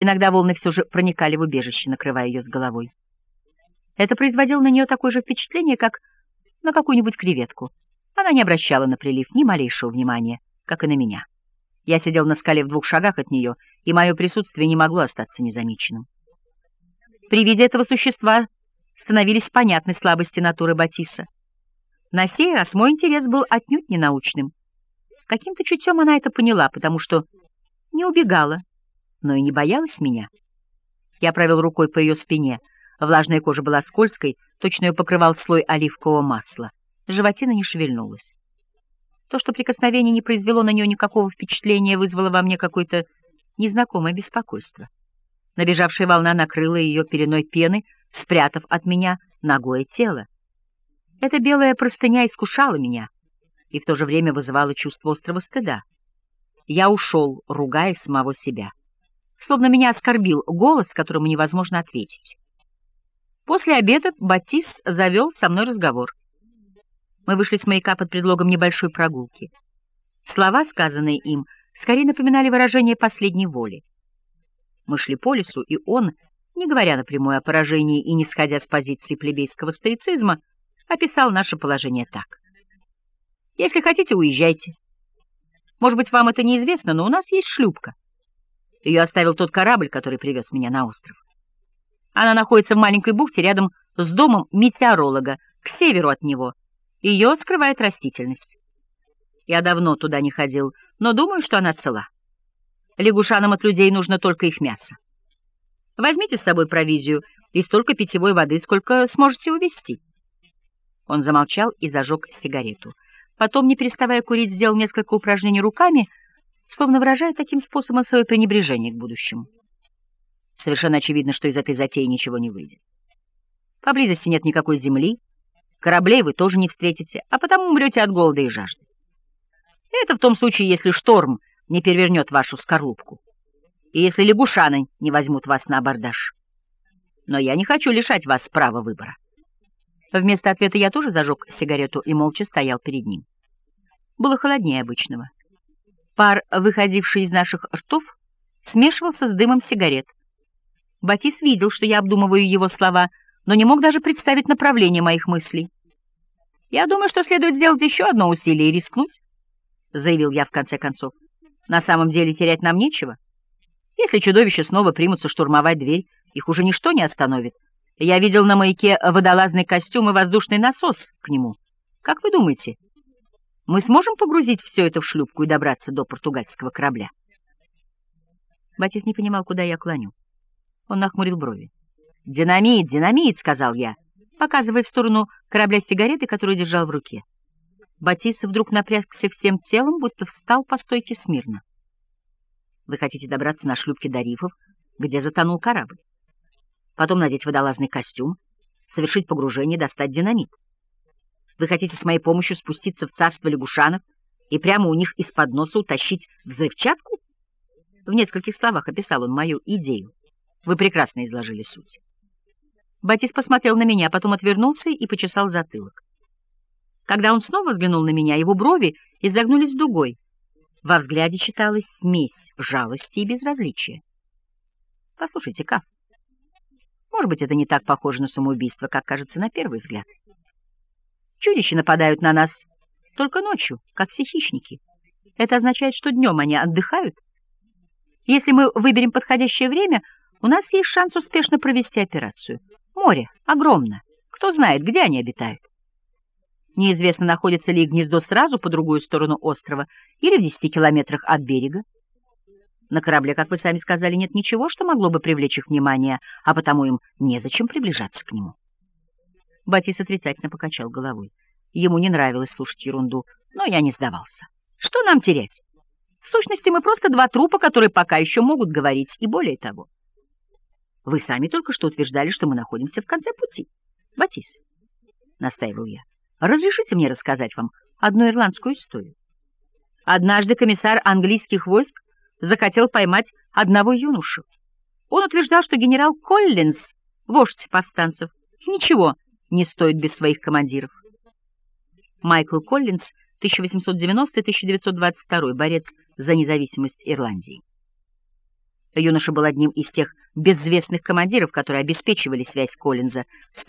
Иногда волны все же проникали в убежище, накрывая ее с головой. Это производило на нее такое же впечатление, как на какую-нибудь креветку. Она не обращала на прилив ни малейшего внимания, как и на меня. Я сидел на скале в двух шагах от нее, и мое присутствие не могло остаться незамеченным. При виде этого существа становились понятны слабости натуры Батиса. На сей раз мой интерес был отнюдь не научным. Каким-то чутьем она это поняла, потому что не убегала, но и не боялась меня. Я провел рукой по ее спине. Влажная кожа была скользкой, точно ее покрывал слой оливкового масла. Животина не шевельнулась. То, что прикосновение не произвело на нее никакого впечатления, вызвало во мне какое-то незнакомое беспокойство. Набежавшая волна накрыла ее пеленой пены, спрятав от меня ногое тело. Эта белая простыня искушала меня и в то же время вызывала чувство острого стыда. Я ушел, ругая самого себя. Словно меня оскорбил голос, которому невозможно ответить. После обеда Батис завел со мной разговор. Мы вышли с маяка под предлогом небольшой прогулки. Слова, сказанные им, скорее напоминали выражение последней воли. Мы шли по лесу, и он, не говоря напрямую о поражении и не сходя с позиции плебейского стоицизма, описал наше положение так. «Если хотите, уезжайте. Может быть, вам это неизвестно, но у нас есть шлюпка. Ее оставил тот корабль, который привез меня на остров. Она находится в маленькой бухте рядом с домом метеоролога, к северу от него. Ее скрывает растительность. Я давно туда не ходил, но думаю, что она цела. Лягушанам от людей нужно только их мясо. Возьмите с собой провизию и столько питьевой воды, сколько сможете увезти. Он замолчал и зажег сигарету. Потом, не переставая курить, сделал несколько упражнений руками, словно выражая таким способом свое пренебрежение к будущему. Совершенно очевидно, что из этой затеи ничего не выйдет. Поблизости нет никакой земли, кораблей вы тоже не встретите, а потому умрете от голода и жажды. Это в том случае, если шторм не перевернет вашу скорлупку, и если лягушаны не возьмут вас на абордаж. Но я не хочу лишать вас права выбора. Вместо ответа я тоже зажег сигарету и молча стоял перед ним. Было холоднее обычного. Пар, выходивший из наших ртов, смешивался с дымом сигарет. Батис видел, что я обдумываю его слова, но не мог даже представить направление моих мыслей. «Я думаю, что следует сделать еще одно усилие и рискнуть», — заявил я в конце концов. «На самом деле терять нам нечего. Если чудовища снова примутся штурмовать дверь, их уже ничто не остановит. Я видел на маяке водолазный костюм и воздушный насос к нему. Как вы думаете, мы сможем погрузить все это в шлюпку и добраться до португальского корабля? Батис не понимал, куда я клоню. Он нахмурил брови. «Динамит, динамит!» — сказал я, показывая в сторону корабля сигареты, которую держал в руке. Батис вдруг напрягся всем телом, будто встал по стойке смирно. «Вы хотите добраться на шлюпке до рифов, где затонул корабль? потом надеть водолазный костюм, совершить погружение, достать динамит. Вы хотите с моей помощью спуститься в царство лягушанов и прямо у них из-под носа утащить взрывчатку? В нескольких словах описал он мою идею. Вы прекрасно изложили суть. Батис посмотрел на меня, потом отвернулся и почесал затылок. Когда он снова взглянул на меня, его брови изогнулись дугой. Во взгляде читалась смесь жалости и безразличия. «Послушайте, Каф, может быть, это не так похоже на самоубийство, как кажется на первый взгляд. Чудища нападают на нас только ночью, как все хищники. Это означает, что днем они отдыхают. Если мы выберем подходящее время, у нас есть шанс успешно провести операцию. Море огромно. Кто знает, где они обитают. Неизвестно, находится ли их гнездо сразу по другую сторону острова или в десяти километрах от берега. На корабле, как вы сами сказали, нет ничего, что могло бы привлечь их внимание, а потому им незачем приближаться к нему. Батис отрицательно покачал головой. Ему не нравилось слушать ерунду, но я не сдавался. Что нам терять? В сущности, мы просто два трупа, которые пока еще могут говорить, и более того. Вы сами только что утверждали, что мы находимся в конце пути. Батис, — настаивал я, — разрешите мне рассказать вам одну ирландскую историю. Однажды комиссар английских войск захотел поймать одного юношу. Он утверждал, что генерал Коллинз, вождь повстанцев, ничего не стоит без своих командиров. Майкл Коллинз, 1890-1922, борец за независимость Ирландии. Юноша был одним из тех безвестных командиров, которые обеспечивали связь Коллинза с